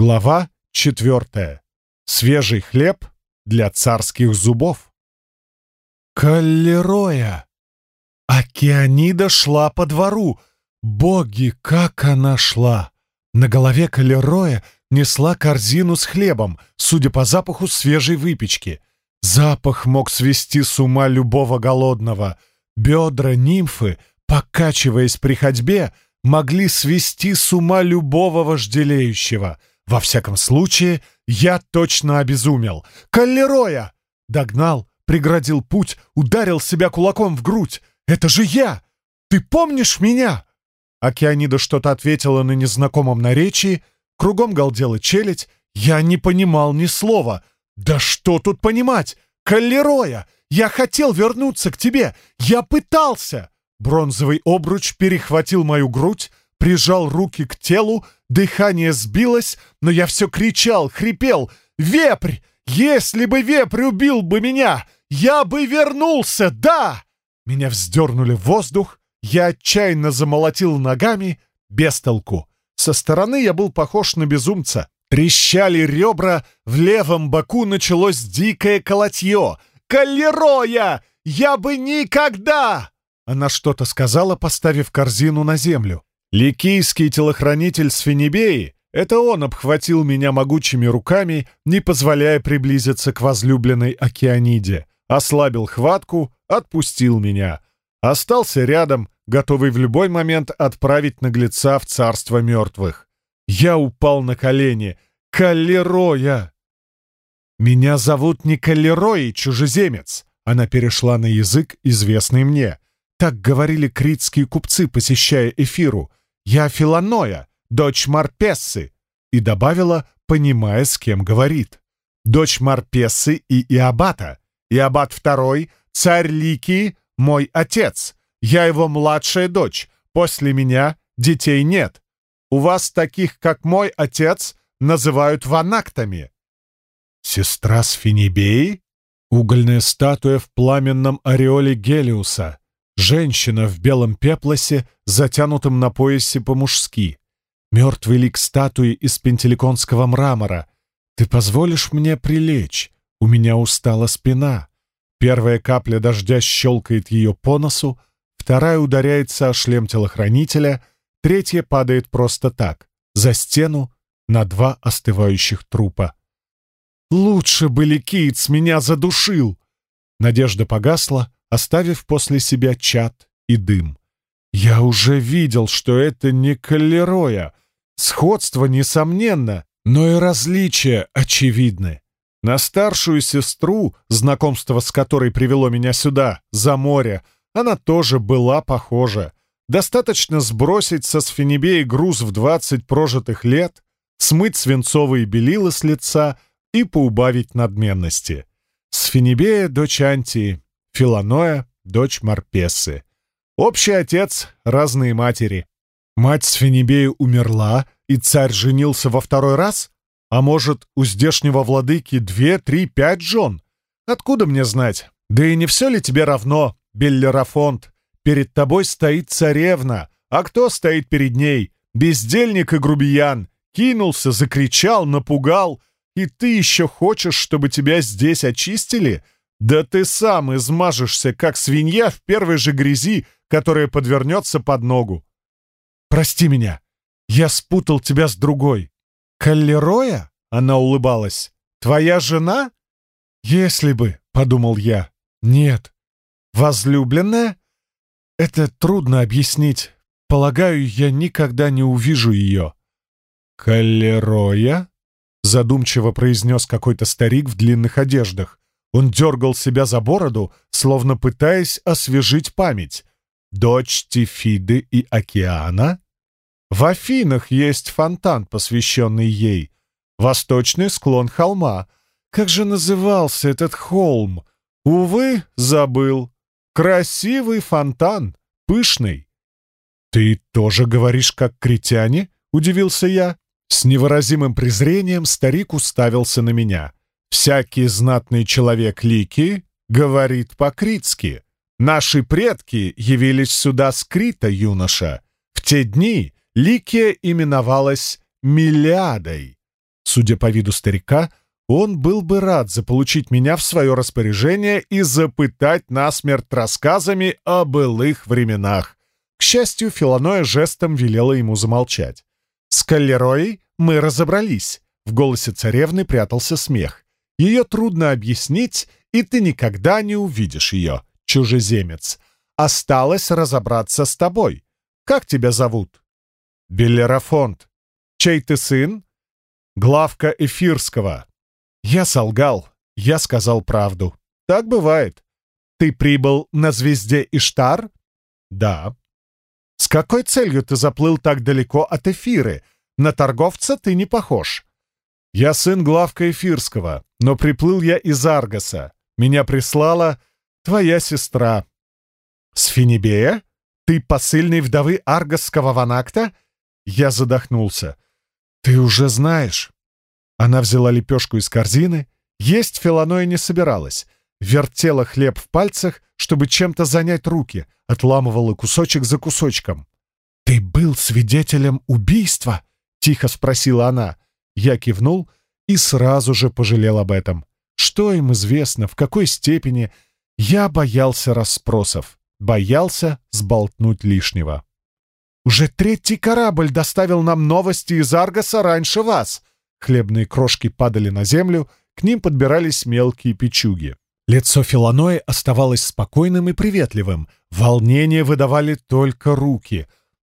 Глава четвертая. Свежий хлеб для царских зубов. Каллероя! Океанида шла по двору. Боги, как она шла! На голове Каллероя несла корзину с хлебом, судя по запаху свежей выпечки. Запах мог свести с ума любого голодного. Бедра нимфы, покачиваясь при ходьбе, могли свести с ума любого вожделеющего. Во всяком случае, я точно обезумел. «Каллероя!» Догнал, преградил путь, ударил себя кулаком в грудь. «Это же я! Ты помнишь меня?» Океанида что-то ответила на незнакомом наречии, кругом галдела челядь. Я не понимал ни слова. «Да что тут понимать? Каллероя! Я хотел вернуться к тебе! Я пытался!» Бронзовый обруч перехватил мою грудь, прижал руки к телу, дыхание сбилось, но я все кричал, хрипел. «Вепрь! Если бы вепрь убил бы меня, я бы вернулся, да!» Меня вздернули в воздух, я отчаянно замолотил ногами, без толку. Со стороны я был похож на безумца. Трещали ребра, в левом боку началось дикое колотье. «Калероя! Я бы никогда!» Она что-то сказала, поставив корзину на землю. Ликийский телохранитель Сфинебеи — это он обхватил меня могучими руками, не позволяя приблизиться к возлюбленной Океаниде, ослабил хватку, отпустил меня. Остался рядом, готовый в любой момент отправить наглеца в царство мертвых. Я упал на колени. «Калероя!» «Меня зовут не Калерой, чужеземец!» Она перешла на язык, известный мне — так говорили критские купцы, посещая эфиру. «Я Филаноя, дочь Марпессы», и добавила, понимая, с кем говорит. «Дочь Марпессы и Иабата. Иабат второй, царь Ликии, мой отец. Я его младшая дочь. После меня детей нет. У вас таких, как мой отец, называют ванактами». «Сестра Сфинибеи?» Угольная статуя в пламенном ореоле Гелиуса. Женщина в белом пеплосе, затянутом на поясе по-мужски. Мертвый лик статуи из пентеликонского мрамора. Ты позволишь мне прилечь? У меня устала спина. Первая капля дождя щелкает ее по носу, вторая ударяется о шлем телохранителя, третья падает просто так, за стену, на два остывающих трупа. «Лучше бы Ликиец меня задушил!» Надежда погасла, оставив после себя чад и дым. Я уже видел, что это не Каллероя. Сходство, несомненно, но и различия очевидны. На старшую сестру, знакомство с которой привело меня сюда, за море, она тоже была похожа. Достаточно сбросить со Сфинебеи груз в двадцать прожитых лет, смыть свинцовые белила с лица и поубавить надменности. Сфинебея — дочь Антии, Филаноя — дочь Марпессы. Общий отец — разные матери. Мать Сфинибея умерла, и царь женился во второй раз? А может, у здешнего владыки две, три, пять жен? Откуда мне знать? Да и не все ли тебе равно, Беллерафонт? Перед тобой стоит царевна, а кто стоит перед ней? Бездельник и грубиян. Кинулся, закричал, напугал. И ты еще хочешь, чтобы тебя здесь очистили? — да ты сам измажешься, как свинья в первой же грязи, которая подвернется под ногу. Прости меня, я спутал тебя с другой. Каллероя? Она улыбалась. Твоя жена? Если бы, подумал я. Нет. Возлюбленная? Это трудно объяснить. Полагаю, я никогда не увижу ее. Каллероя? Задумчиво произнес какой-то старик в длинных одеждах. Он дергал себя за бороду, словно пытаясь освежить память. Дочь Тифиды и Океана? В Афинах есть фонтан, посвященный ей. Восточный склон холма. Как же назывался этот холм? Увы, забыл. Красивый фонтан, пышный. «Ты тоже говоришь, как критяне?» — удивился я. С невыразимым презрением старик уставился на меня — Всякий знатный человек Лики говорит по-критски. Наши предки явились сюда с юноша. В те дни Ликия именовалась Миллиадой. Судя по виду старика, он был бы рад заполучить меня в свое распоряжение и запытать насмерть рассказами о былых временах. К счастью, Филаноя жестом велела ему замолчать. «С Каллероей мы разобрались», — в голосе царевны прятался смех. «Ее трудно объяснить, и ты никогда не увидишь ее, чужеземец. Осталось разобраться с тобой. Как тебя зовут?» «Беллерафонт. Чей ты сын?» «Главка Эфирского». Я солгал. Я сказал правду. Так бывает. Ты прибыл на звезде Иштар? Да. С какой целью ты заплыл так далеко от Эфиры? На торговца ты не похож. Я сын главка Эфирского, но приплыл я из Аргаса. Меня прислала твоя сестра. С Финибея? Ты посыльный вдовы Аргасского ванакта? Я задохнулся. Ты уже знаешь. Она взяла лепешку из корзины. Есть Филаноя не собиралась. Вертела хлеб в пальцах, чтобы чем-то занять руки, отламывала кусочек за кусочком. «Ты был свидетелем убийства?» — тихо спросила она. Я кивнул и сразу же пожалел об этом. Что им известно, в какой степени? Я боялся расспросов, боялся сболтнуть лишнего. «Уже третий корабль доставил нам новости из Аргаса раньше вас!» Хлебные крошки падали на землю, к ним подбирались мелкие печуги. Лицо Филанои оставалось спокойным и приветливым. Волнение выдавали только руки.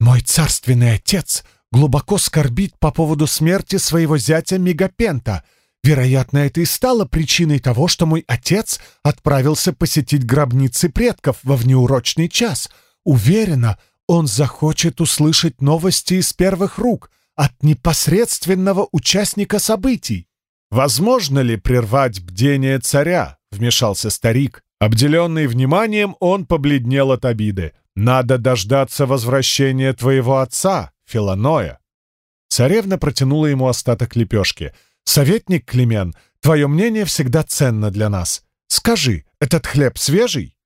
«Мой царственный отец глубоко скорбит по поводу смерти своего зятя Мегапента. Вероятно, это и стало причиной того, что мой отец отправился посетить гробницы предков во внеурочный час. Уверена, он захочет услышать новости из первых рук — от непосредственного участника событий. «Возможно ли прервать бдение царя?» — вмешался старик. Обделенный вниманием, он побледнел от обиды. «Надо дождаться возвращения твоего отца, Филаноя». Царевна протянула ему остаток лепешки. «Советник Клемен, твое мнение всегда ценно для нас. Скажи, этот хлеб свежий?»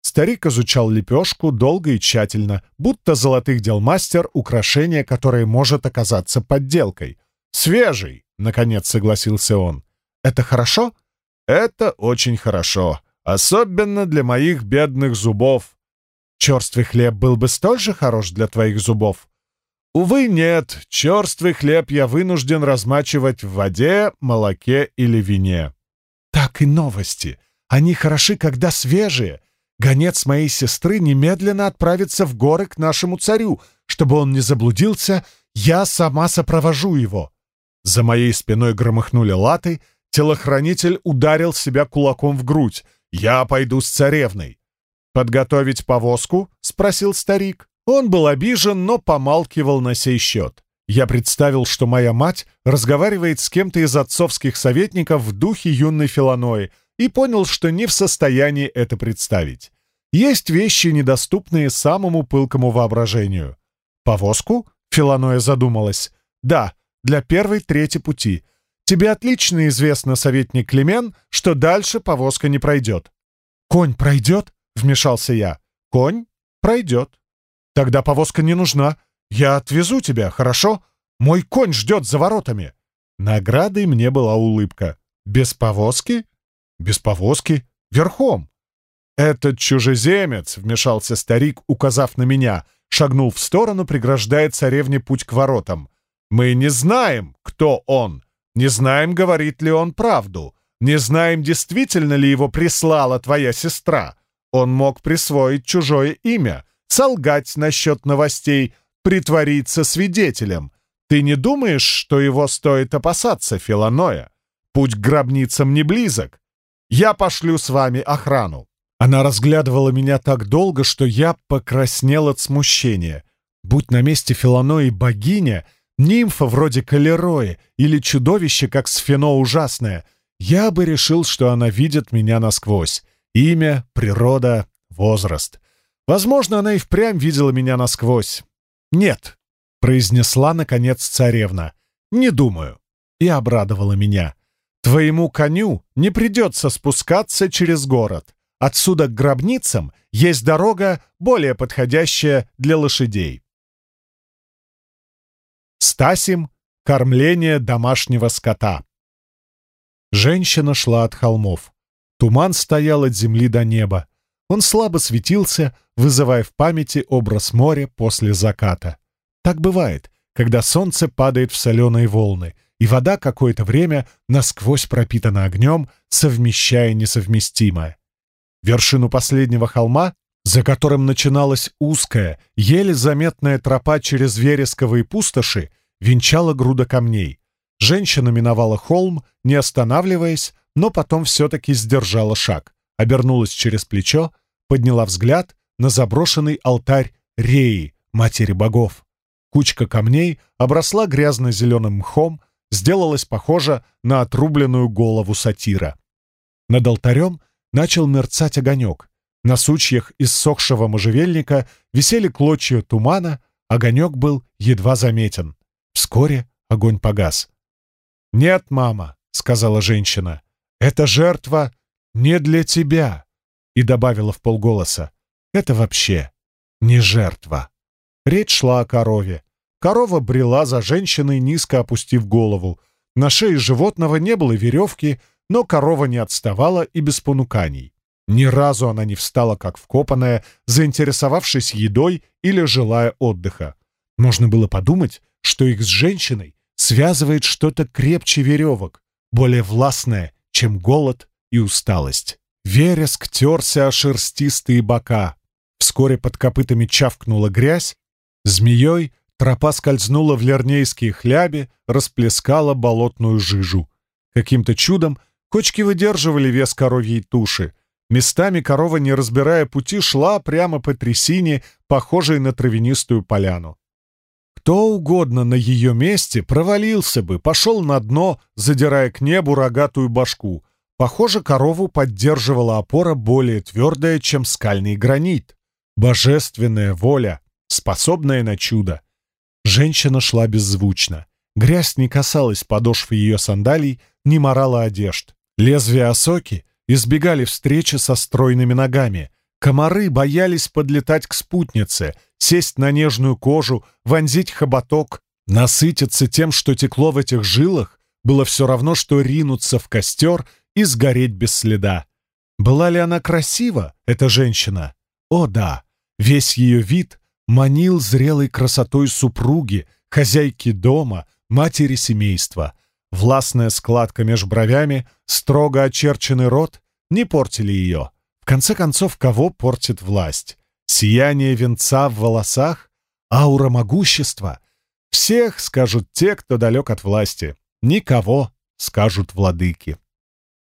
Старик изучал лепешку долго и тщательно, будто золотых дел мастер, украшение, которое может оказаться подделкой. «Свежий!» — наконец согласился он. «Это хорошо?» «Это очень хорошо, особенно для моих бедных зубов». «Черствый хлеб был бы столь же хорош для твоих зубов?» «Увы, нет. Черствый хлеб я вынужден размачивать в воде, молоке или вине». «Так и новости. Они хороши, когда свежие» Гонец моей сестры немедленно отправится в горы к нашему царю. Чтобы он не заблудился, я сама сопровожу его». За моей спиной громыхнули латы, телохранитель ударил себя кулаком в грудь. «Я пойду с царевной». «Подготовить повозку?» — спросил старик. Он был обижен, но помалкивал на сей счет. Я представил, что моя мать разговаривает с кем-то из отцовских советников в духе юной Филанои, и понял, что не в состоянии это представить. Есть вещи, недоступные самому пылкому воображению. «Повозку?» — Филаноя задумалась. «Да, для первой трети пути. Тебе отлично известно, советник Клемен, что дальше повозка не пройдет». «Конь пройдет?» — вмешался я. «Конь пройдет». «Тогда повозка не нужна. Я отвезу тебя, хорошо? Мой конь ждет за воротами». Наградой мне была улыбка. «Без повозки?» Без повозки? Верхом? «Этот чужеземец», — вмешался старик, указав на меня, шагнул в сторону, преграждая царевне путь к воротам. «Мы не знаем, кто он, не знаем, говорит ли он правду, не знаем, действительно ли его прислала твоя сестра. Он мог присвоить чужое имя, солгать насчет новостей, притвориться свидетелем. Ты не думаешь, что его стоит опасаться, Филаноя? Путь к гробницам не близок. Я пошлю с вами охрану». Она разглядывала меня так долго, что я покраснел от смущения. Будь на месте Филанои богиня, нимфа вроде Калерои или чудовище, как Сфено ужасное, я бы решил, что она видит меня насквозь. Имя, природа, возраст. Возможно, она и впрямь видела меня насквозь. «Нет», — произнесла, наконец, царевна. «Не думаю». И обрадовала меня. Твоему коню не придется спускаться через город. Отсюда к гробницам есть дорога, более подходящая для лошадей. Стасим кормление домашнего скота. Женщина шла от холмов. Туман стоял от земли до неба. Он слабо светился, вызывая в памяти образ моря после заката. Так бывает, когда солнце падает в соленые волны, и вода какое-то время насквозь пропитана огнем, совмещая несовместимое. Вершину последнего холма, за которым начиналась узкая, еле заметная тропа через вересковые пустоши, венчала груда камней. Женщина миновала холм, не останавливаясь, но потом все-таки сдержала шаг, обернулась через плечо, подняла взгляд на заброшенный алтарь Реи, матери богов. Кучка камней обросла грязно-зеленым мхом, сделалась похожа на отрубленную голову сатира. Над алтарем начал мерцать огонек. На сучьях иссохшего можжевельника висели клочья тумана, огонек был едва заметен. Вскоре огонь погас. «Нет, мама», — сказала женщина, — «эта жертва не для тебя», и добавила в полголоса, «это вообще не жертва». Речь шла о корове. Корова брела за женщиной, низко опустив голову. На шее животного не было веревки, но корова не отставала и без понуканий. Ни разу она не встала, как вкопанная, заинтересовавшись едой или желая отдыха. Можно было подумать, что их с женщиной связывает что-то крепче веревок, более властное, чем голод и усталость. Вереск терся о шерстистые бока. Вскоре под копытами чавкнула грязь, Змеей тропа скользнула в лернейские хляби, расплескала болотную жижу. Каким-то чудом кочки выдерживали вес коровьей туши. Местами корова, не разбирая пути, шла прямо по трясине, похожей на травянистую поляну. Кто угодно на ее месте провалился бы, пошел на дно, задирая к небу рогатую башку. Похоже, корову поддерживала опора более твердая, чем скальный гранит. Божественная воля, способная на чудо. Женщина шла беззвучно. Грязь не касалась подошв ее сандалий, не морала одежд. Лезвия осоки избегали встречи со стройными ногами. Комары боялись подлетать к спутнице, сесть на нежную кожу, вонзить хоботок, насытиться тем, что текло в этих жилах, было все равно, что ринуться в костер и сгореть без следа. Была ли она красива, эта женщина? О да, весь ее вид манил зрелой красотой супруги, хозяйки дома, матери семейства. Властная складка меж бровями, строго очерченный рот не портили ее. В конце концов, кого портит власть? Сияние венца в волосах? Аура могущества? Всех, скажут те, кто далек от власти. Никого, скажут владыки.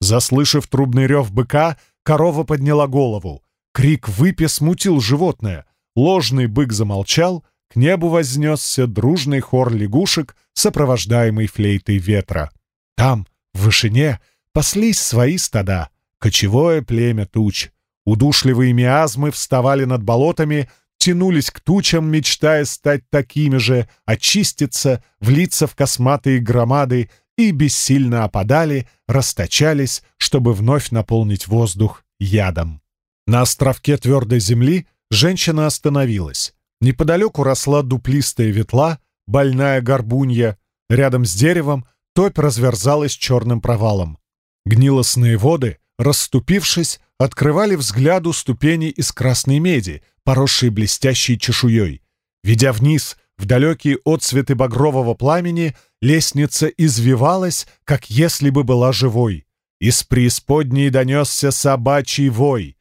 Заслышав трубный рев быка, корова подняла голову. Крик выпи смутил животное. Ложный бык замолчал, к небу вознесся дружный хор лягушек, сопровождаемый флейтой ветра. Там, в вышине, паслись свои стада, кочевое племя туч. Удушливые миазмы вставали над болотами, тянулись к тучам, мечтая стать такими же, очиститься, влиться в косматые громады и бессильно опадали, расточались, чтобы вновь наполнить воздух ядом. На островке твердой земли Женщина остановилась. Неподалеку росла дуплистая ветла, больная горбунья. Рядом с деревом топь разверзалась черным провалом. Гнилостные воды, расступившись, открывали взгляду ступени из красной меди, поросшие блестящей чешуей. Ведя вниз, в далекие отцветы багрового пламени, лестница извивалась, как если бы была живой. Из преисподней донесся собачий вой.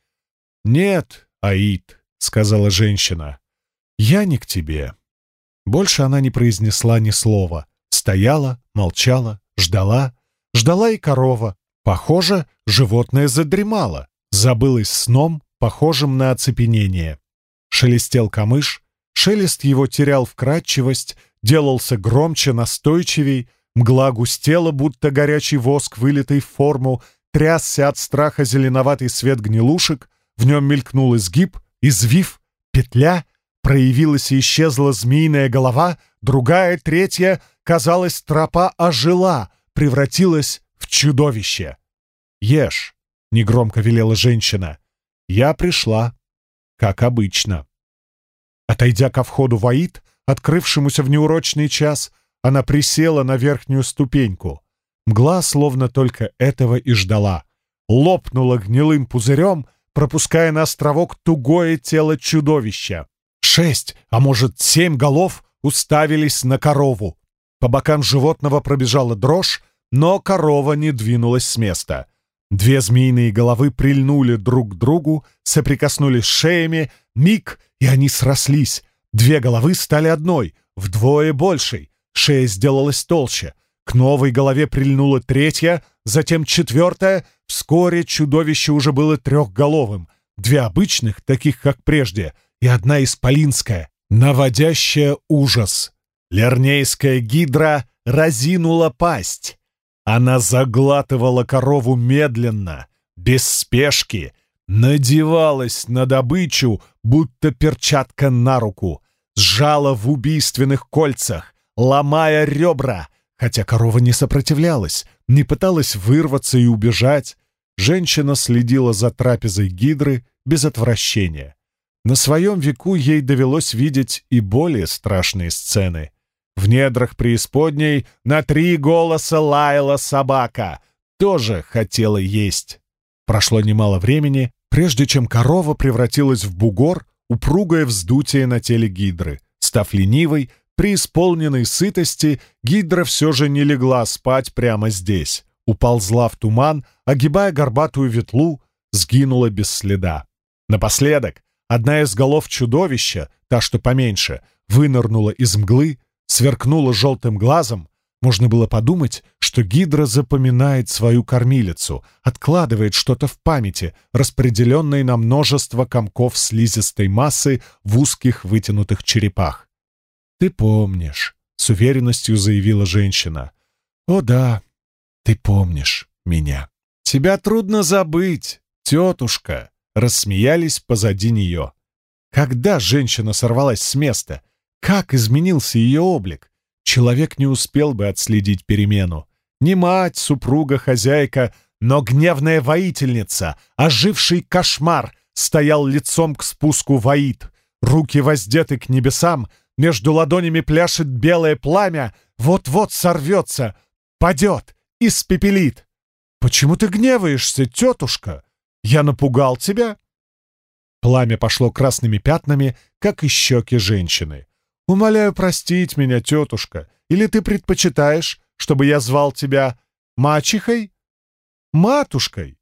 «Нет, Аид, — сказала женщина. «Я не к тебе». Больше она не произнесла ни слова. Стояла, молчала, ждала. Ждала и корова. Похоже, животное задремало. Забылось сном, похожим на оцепенение. Шелестел камыш. Шелест его терял вкрадчивость, делался громче, настойчивей. Мгла густела, будто горячий воск, вылитый в форму. Трясся от страха зеленоватый свет гнилушек. В нем мелькнул изгиб — Извив, петля, проявилась и исчезла змеиная голова, другая, третья, казалось, тропа ожила, превратилась в чудовище. «Ешь», — негромко велела женщина. «Я пришла, как обычно». Отойдя ко входу в Аид, открывшемуся в неурочный час, она присела на верхнюю ступеньку. Мгла словно только этого и ждала. Лопнула гнилым пузырем, пропуская на островок тугое тело чудовища. Шесть, а может семь голов уставились на корову. По бокам животного пробежала дрожь, но корова не двинулась с места. Две змеиные головы прильнули друг к другу, соприкоснулись шеями, миг, и они срослись. Две головы стали одной, вдвое большей. Шея сделалась толще. К новой голове прильнула третья, затем четвертая. Вскоре чудовище уже было трехголовым. Две обычных, таких как прежде, и одна исполинская, наводящая ужас. Лернейская гидра разинула пасть. Она заглатывала корову медленно, без спешки, надевалась на добычу, будто перчатка на руку, сжала в убийственных кольцах, ломая ребра, хотя корова не сопротивлялась, не пыталась вырваться и убежать. Женщина следила за трапезой гидры без отвращения. На своем веку ей довелось видеть и более страшные сцены. В недрах преисподней на три голоса лаяла собака, тоже хотела есть. Прошло немало времени, прежде чем корова превратилась в бугор, упругое вздутие на теле гидры. Став ленивой, при исполненной сытости, гидра все же не легла спать прямо здесь. Уползла в туман, огибая горбатую ветлу, сгинула без следа. Напоследок, одна из голов чудовища, та, что поменьше, вынырнула из мглы, сверкнула желтым глазом, можно было подумать, что гидра запоминает свою кормилицу, откладывает что-то в памяти, распределенное на множество комков слизистой массы в узких вытянутых черепах. «Ты помнишь», — с уверенностью заявила женщина. «О да, ты помнишь меня». «Тебя трудно забыть, тетушка», — рассмеялись позади нее. Когда женщина сорвалась с места? Как изменился ее облик? Человек не успел бы отследить перемену. Не мать, супруга, хозяйка, но гневная воительница, оживший кошмар, стоял лицом к спуску воит. Руки воздеты к небесам, между ладонями пляшет белое пламя, вот-вот сорвется, падет, испепелит. «Почему ты гневаешься, тетушка? Я напугал тебя?» Пламя пошло красными пятнами, как и щеки женщины. Умоляю простить меня, тетушка. Или ты предпочитаешь, чтобы я звал тебя мачехой? Матушкой?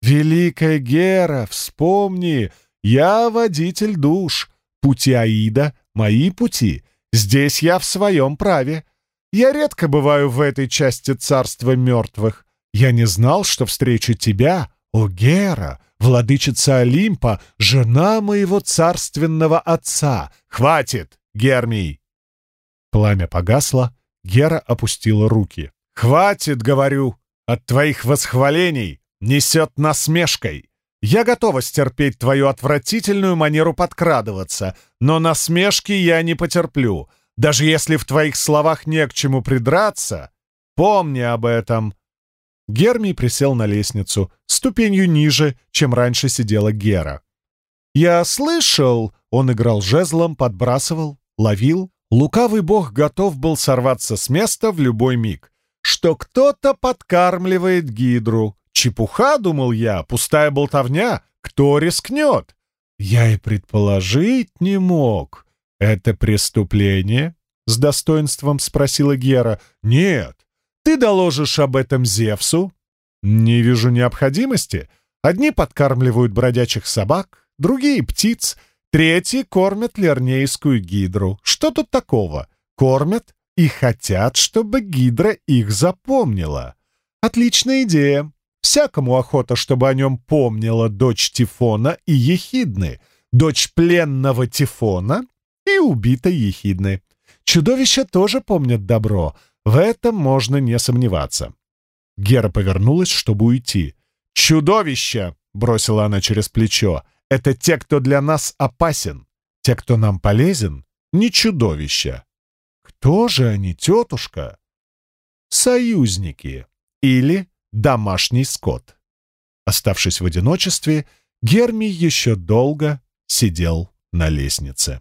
Великая Гера, вспомни, я водитель душ. Пути Аида — мои пути. Здесь я в своем праве. Я редко бываю в этой части царства мертвых. Я не знал, что встречу тебя, о Гера, владычица Олимпа, жена моего царственного отца. Хватит! Гермий!» Пламя погасло, Гера опустила руки. «Хватит, говорю, от твоих восхвалений несет насмешкой. Я готова стерпеть твою отвратительную манеру подкрадываться, но насмешки я не потерплю. Даже если в твоих словах не к чему придраться, помни об этом». Гермий присел на лестницу, ступенью ниже, чем раньше сидела Гера. «Я слышал...» — он играл жезлом, подбрасывал, ловил, лукавый бог готов был сорваться с места в любой миг. Что кто-то подкармливает гидру. Чепуха, думал я, пустая болтовня. Кто рискнет? Я и предположить не мог. Это преступление? С достоинством спросила Гера. Нет. Ты доложишь об этом Зевсу? Не вижу необходимости. Одни подкармливают бродячих собак, другие — птиц — Третьи кормят лернейскую гидру. Что тут такого? Кормят и хотят, чтобы гидра их запомнила. Отличная идея. Всякому охота, чтобы о нем помнила дочь Тифона и Ехидны, дочь пленного Тифона и убитой Ехидны. Чудовища тоже помнят добро, в этом можно не сомневаться. Гера повернулась, чтобы уйти. «Чудовище!» — бросила она через плечо. Это те, кто для нас опасен. Те, кто нам полезен, не чудовища. Кто же они, тетушка? Союзники или домашний скот. Оставшись в одиночестве, Герми еще долго сидел на лестнице.